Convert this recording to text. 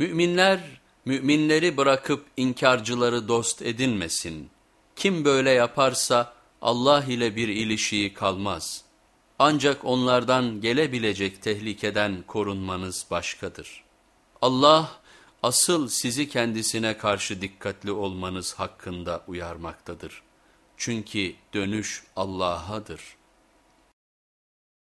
Müminler, müminleri bırakıp inkarcıları dost edinmesin. Kim böyle yaparsa Allah ile bir ilişiği kalmaz. Ancak onlardan gelebilecek tehlikeden korunmanız başkadır. Allah asıl sizi kendisine karşı dikkatli olmanız hakkında uyarmaktadır. Çünkü dönüş Allah'adır.